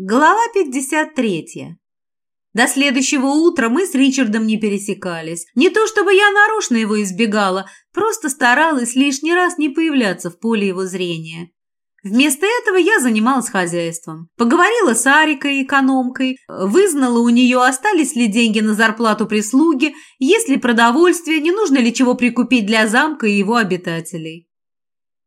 Глава 53. До следующего утра мы с Ричардом не пересекались. Не то чтобы я нарочно его избегала, просто старалась лишний раз не появляться в поле его зрения. Вместо этого я занималась хозяйством. Поговорила с Арикой, экономкой, вызнала у нее, остались ли деньги на зарплату прислуги, есть ли продовольствие, не нужно ли чего прикупить для замка и его обитателей.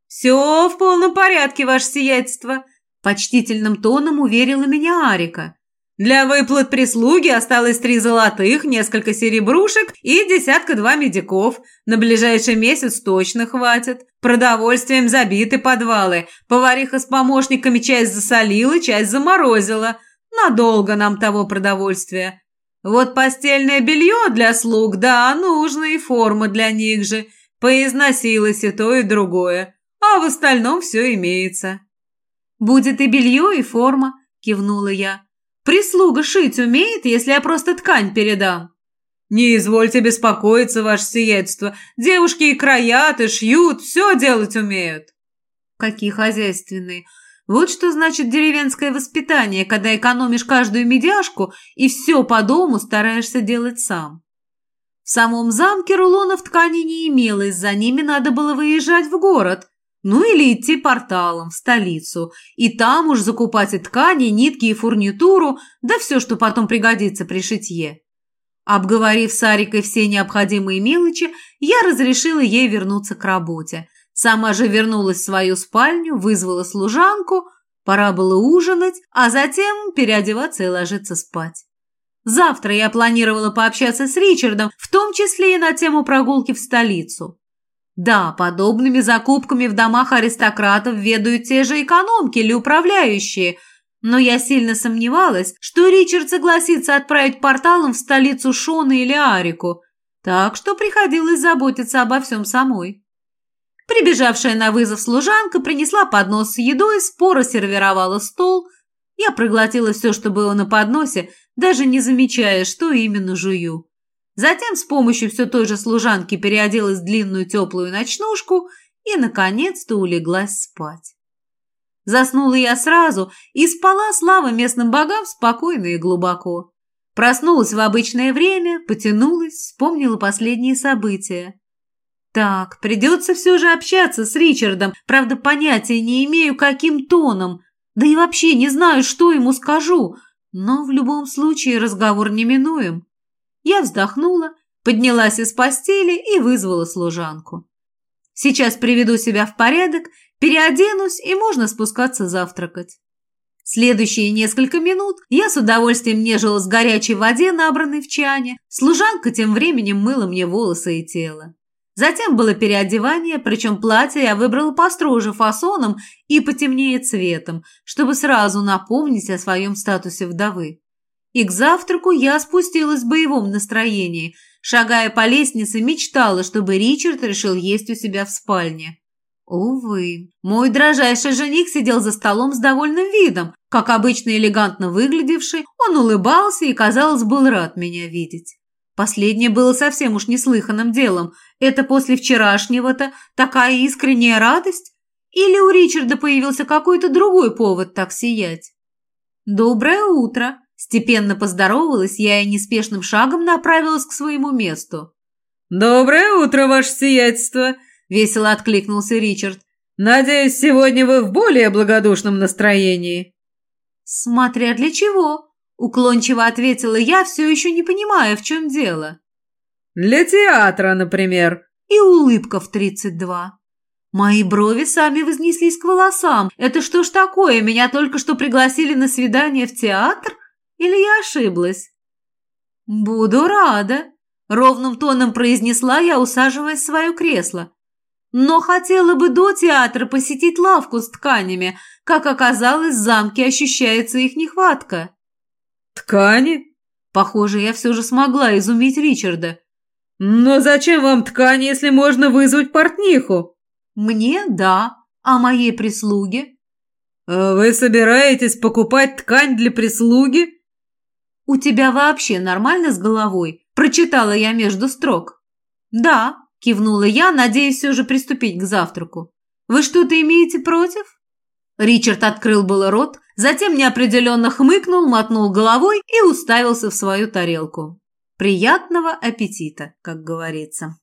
«Все в полном порядке, ваше сиятельство», Почтительным тоном уверила меня Арика. Для выплат прислуги осталось три золотых, несколько серебрушек и десятка-два медиков. На ближайший месяц точно хватит. Продовольствием забиты подвалы. Повариха с помощниками часть засолила, часть заморозила. Надолго нам того продовольствия. Вот постельное белье для слуг, да, нужно, и форма для них же. Поизносилось и то, и другое. А в остальном все имеется. «Будет и белье, и форма», – кивнула я. «Прислуга шить умеет, если я просто ткань передам». «Не извольте беспокоиться, ваше сиятельство. Девушки и краят, и шьют, все делать умеют». «Какие хозяйственные. Вот что значит деревенское воспитание, когда экономишь каждую медяшку и все по дому стараешься делать сам». В самом замке рулонов ткани не имелось, за ними надо было выезжать в город, ну или идти порталом в столицу, и там уж закупать и ткани, нитки и фурнитуру, да все, что потом пригодится при шитье. Обговорив с Арикой все необходимые мелочи, я разрешила ей вернуться к работе. Сама же вернулась в свою спальню, вызвала служанку, пора было ужинать, а затем переодеваться и ложиться спать. Завтра я планировала пообщаться с Ричардом, в том числе и на тему прогулки в столицу. Да, подобными закупками в домах аристократов ведают те же экономки или управляющие, но я сильно сомневалась, что Ричард согласится отправить порталом в столицу Шона или Арику, так что приходилось заботиться обо всем самой. Прибежавшая на вызов служанка принесла поднос с едой, споро сервировала стол. Я проглотила все, что было на подносе, даже не замечая, что именно жую. Затем с помощью все той же служанки переоделась в длинную теплую ночнушку и, наконец-то, улеглась спать. Заснула я сразу и спала, слава местным богам, спокойно и глубоко. Проснулась в обычное время, потянулась, вспомнила последние события. Так, придется все же общаться с Ричардом, правда, понятия не имею, каким тоном, да и вообще не знаю, что ему скажу, но в любом случае разговор неминуем. Я вздохнула, поднялась из постели и вызвала служанку. Сейчас приведу себя в порядок, переоденусь и можно спускаться завтракать. Следующие несколько минут я с удовольствием нежилась в горячей воде, набранной в чане. Служанка тем временем мыла мне волосы и тело. Затем было переодевание, причем платье я выбрала построже фасоном и потемнее цветом, чтобы сразу напомнить о своем статусе вдовы. И к завтраку я спустилась в боевом настроении. Шагая по лестнице, мечтала, чтобы Ричард решил есть у себя в спальне. Увы, мой дрожайший жених сидел за столом с довольным видом. Как обычно элегантно выглядевший, он улыбался и, казалось, был рад меня видеть. Последнее было совсем уж неслыханным делом. Это после вчерашнего-то такая искренняя радость? Или у Ричарда появился какой-то другой повод так сиять? «Доброе утро!» Степенно поздоровалась я и неспешным шагом направилась к своему месту. «Доброе утро, ваше сиятельство!» – весело откликнулся Ричард. «Надеюсь, сегодня вы в более благодушном настроении». «Смотря для чего», – уклончиво ответила я, все еще не понимая, в чем дело. «Для театра, например». И улыбка в тридцать два. Мои брови сами вознеслись к волосам. Это что ж такое, меня только что пригласили на свидание в театр? Или я ошиблась?» «Буду рада», — ровным тоном произнесла я, усаживаясь в свое кресло. «Но хотела бы до театра посетить лавку с тканями. Как оказалось, в замке ощущается их нехватка». «Ткани?» Похоже, я все же смогла изумить Ричарда. «Но зачем вам ткани, если можно вызвать портниху?» «Мне – да. А моей прислуге?» «Вы собираетесь покупать ткань для прислуги?» «У тебя вообще нормально с головой?» – прочитала я между строк. «Да», – кивнула я, надеясь все же приступить к завтраку. «Вы что-то имеете против?» Ричард открыл было рот, затем неопределенно хмыкнул, мотнул головой и уставился в свою тарелку. Приятного аппетита, как говорится.